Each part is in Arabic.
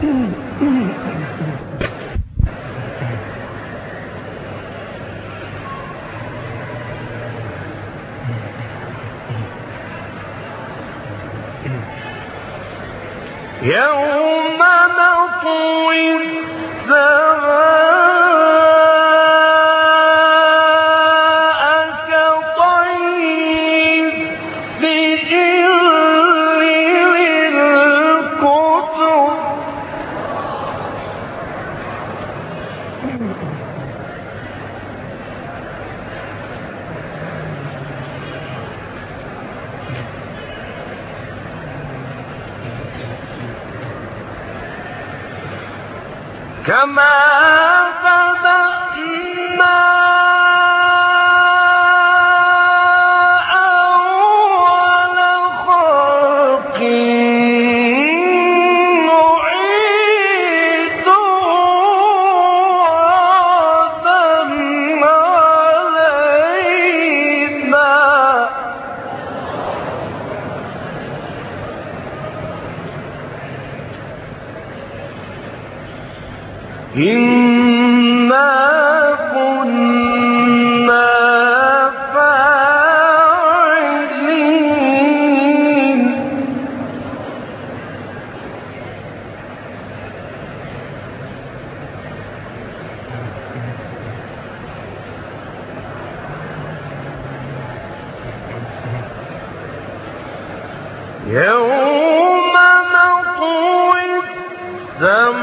Mm-hmm.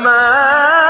السماء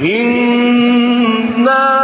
إنا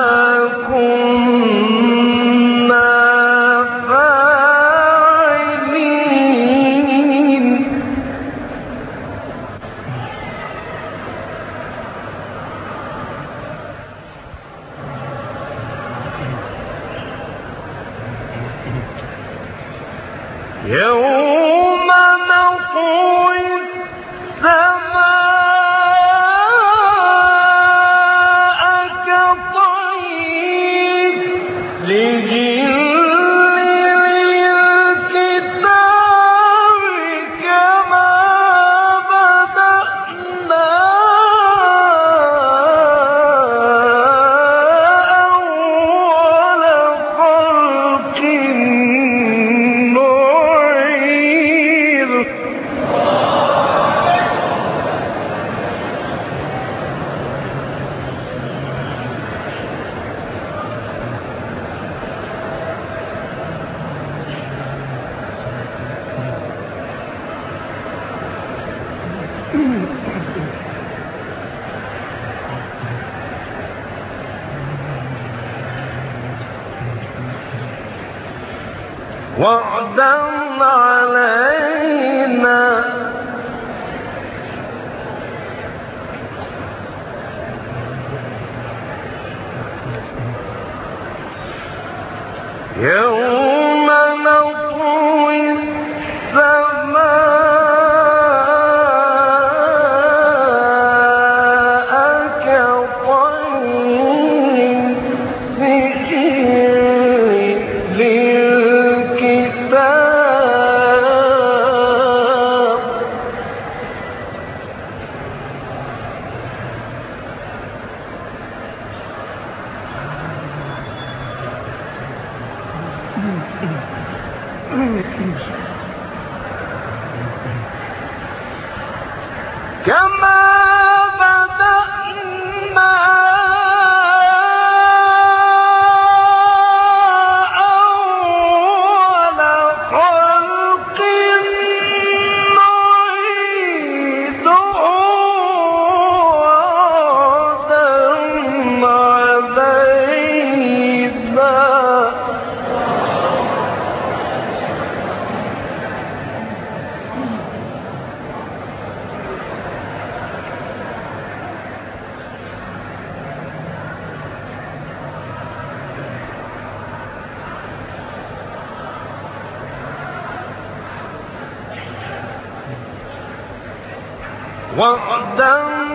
وعدا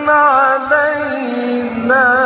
علينا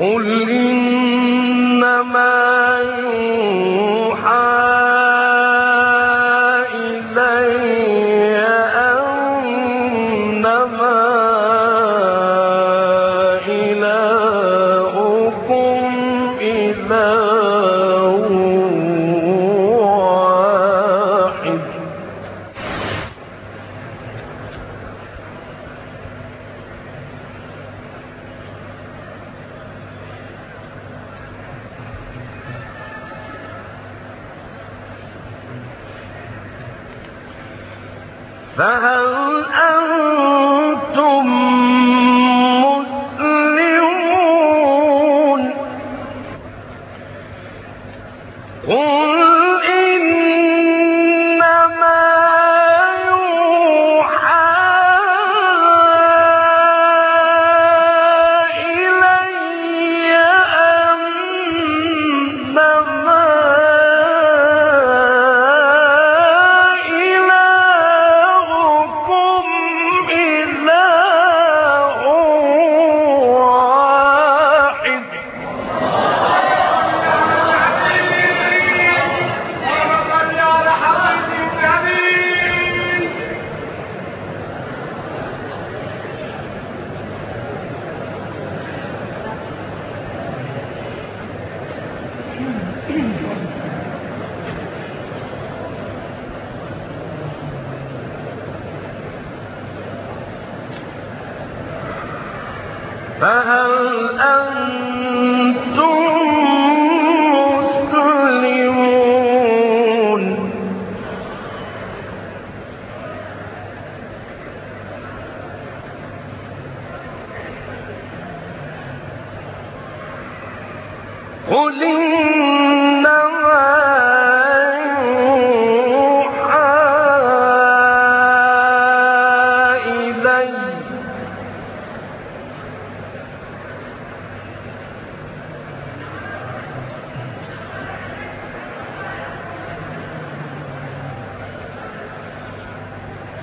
قل إنما فهل أنتم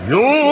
You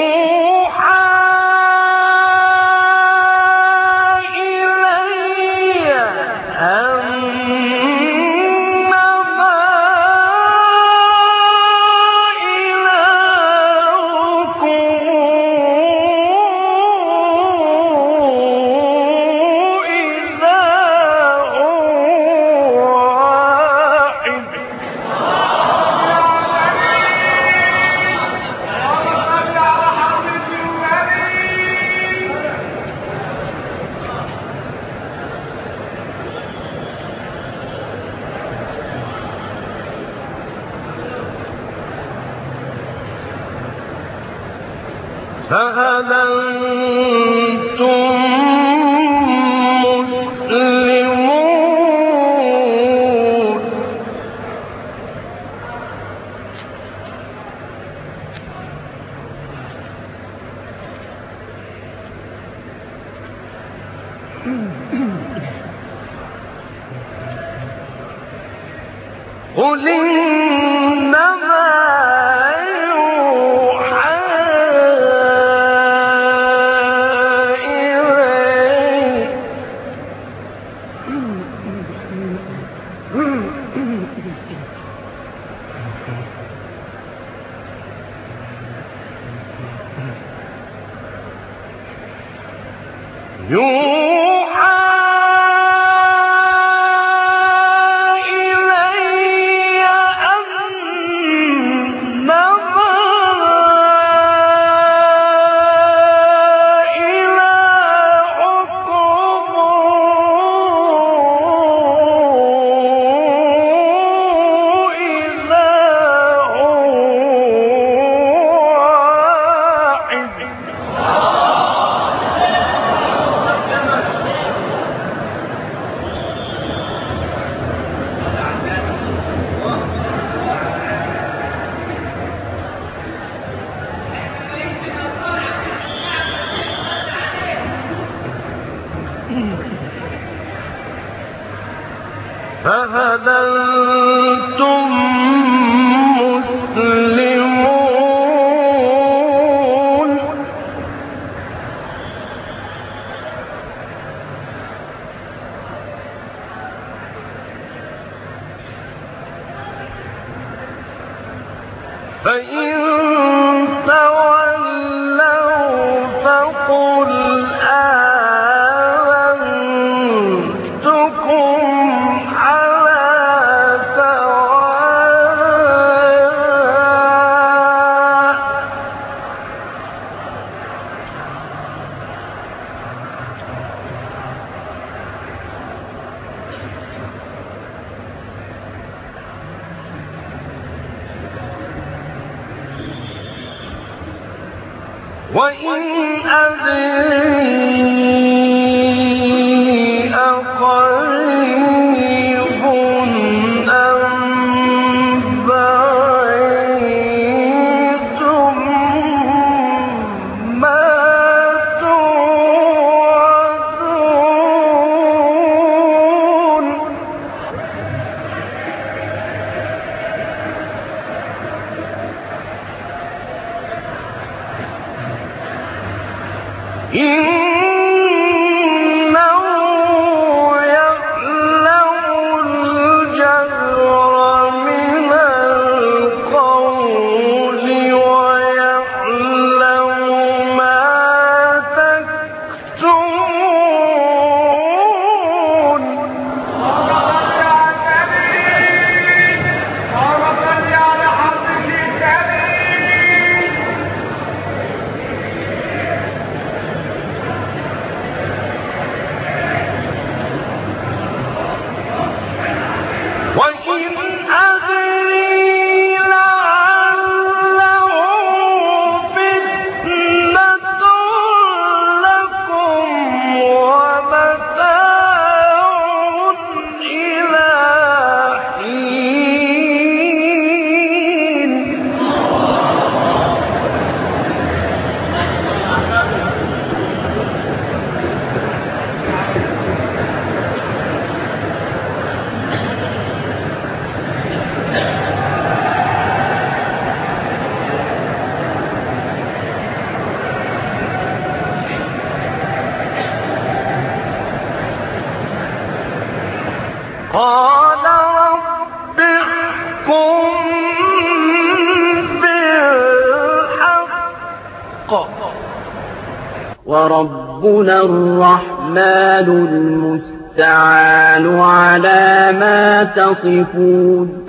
وربنا الرحمن المستعان على ما تصفون.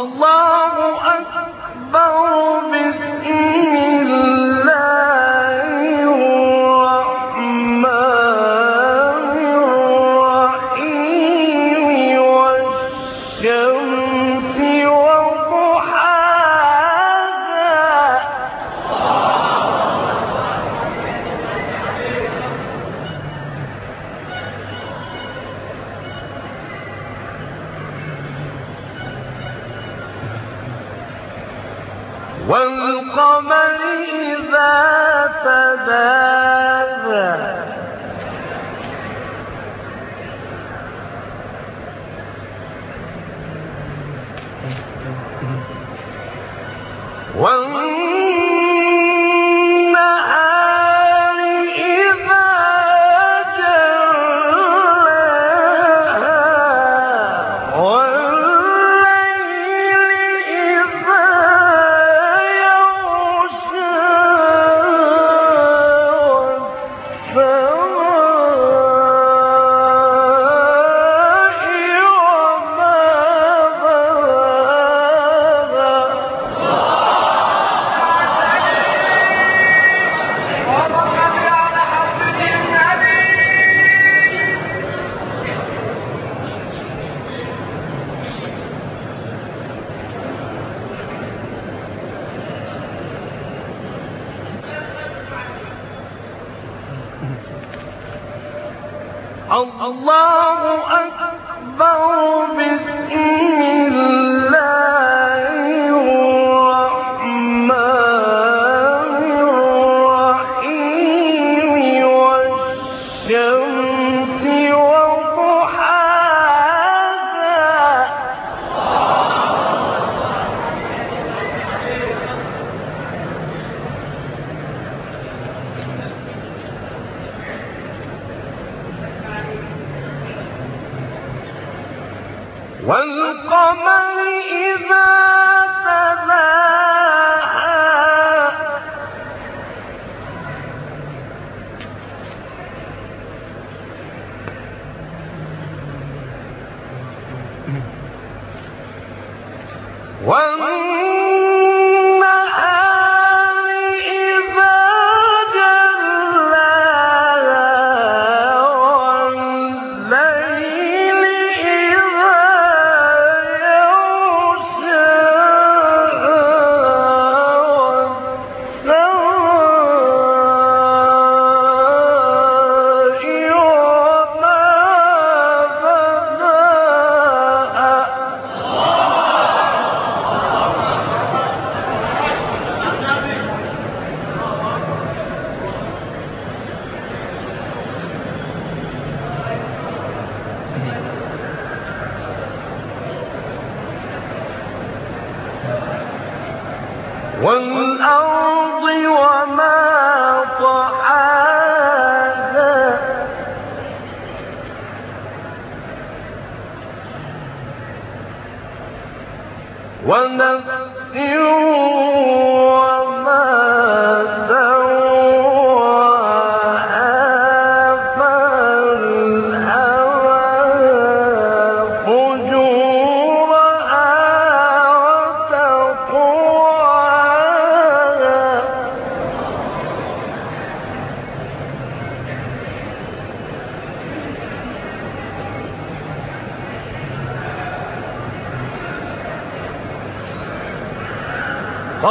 الله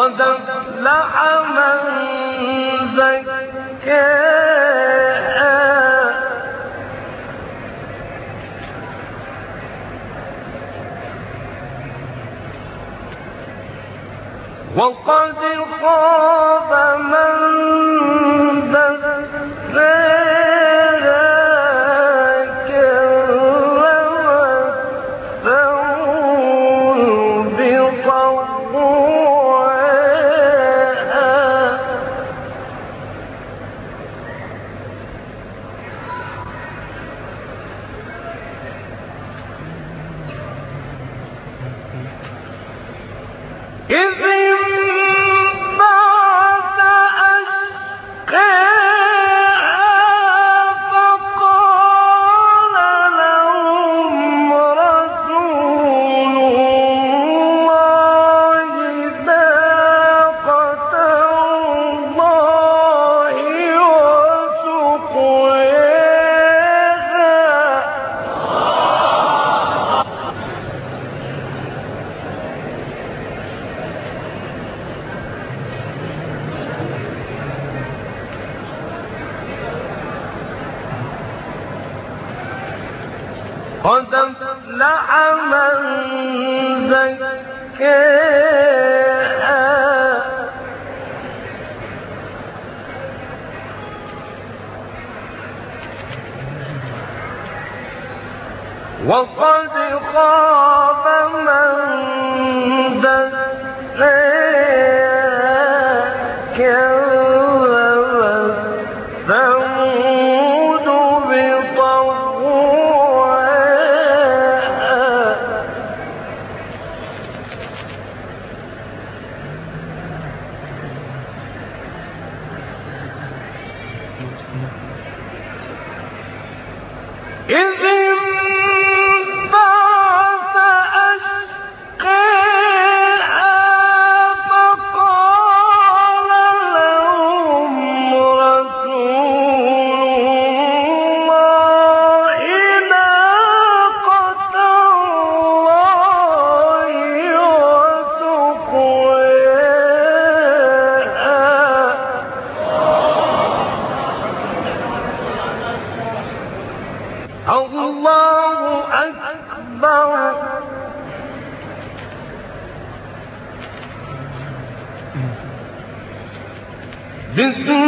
قد أفلح من وقد خاب إذ وقد خاب من دساك بسم